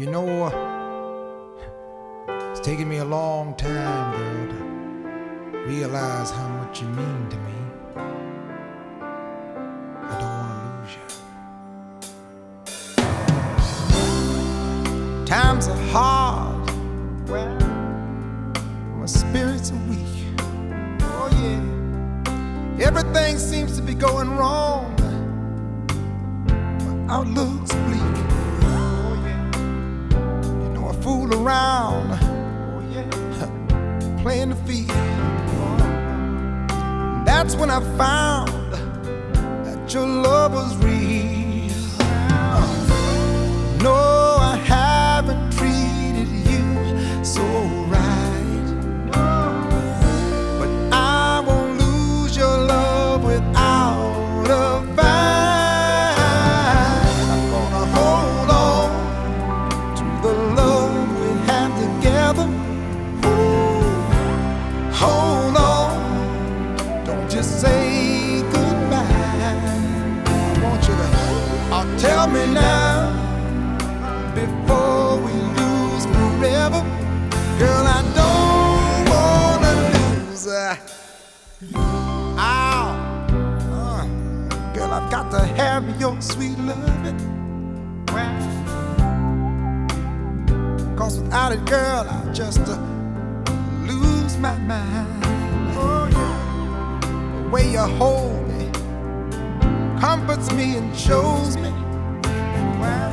You know, uh, it's taken me a long time, girl, to realize how much you mean to me. I don't want to lose you. Times are hard. Well, my spirits are weak. Oh, yeah. Everything seems to be going wrong. My outlook's Playing the field. That's when I found that your love was real. Tell me now before we lose forever. Girl, I don't wanna lose. Uh, ow. Uh, girl, I've got to have your sweet loving. Cause without it, girl, I just uh, lose my mind. Oh, yeah. The way you hold me comforts me and shows me well,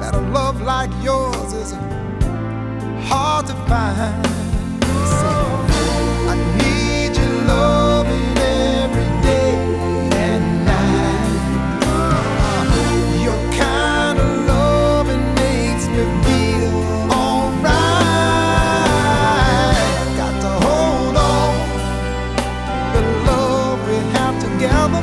that a love like yours is hard to find. I need your loving every day and night. Your kind of loving makes me feel alright. Got to hold on the love we have together.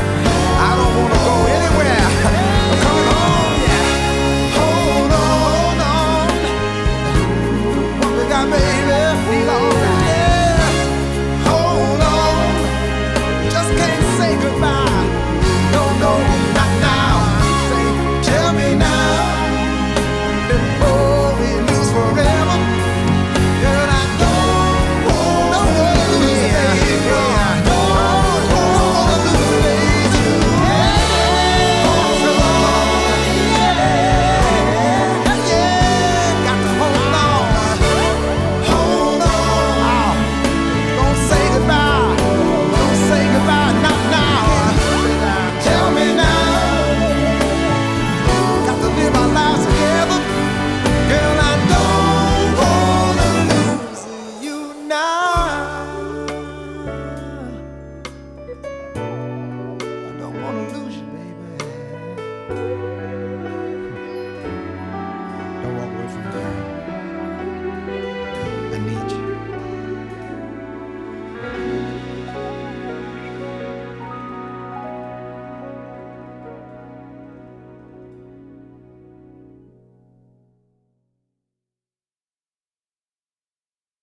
don't walk away from there.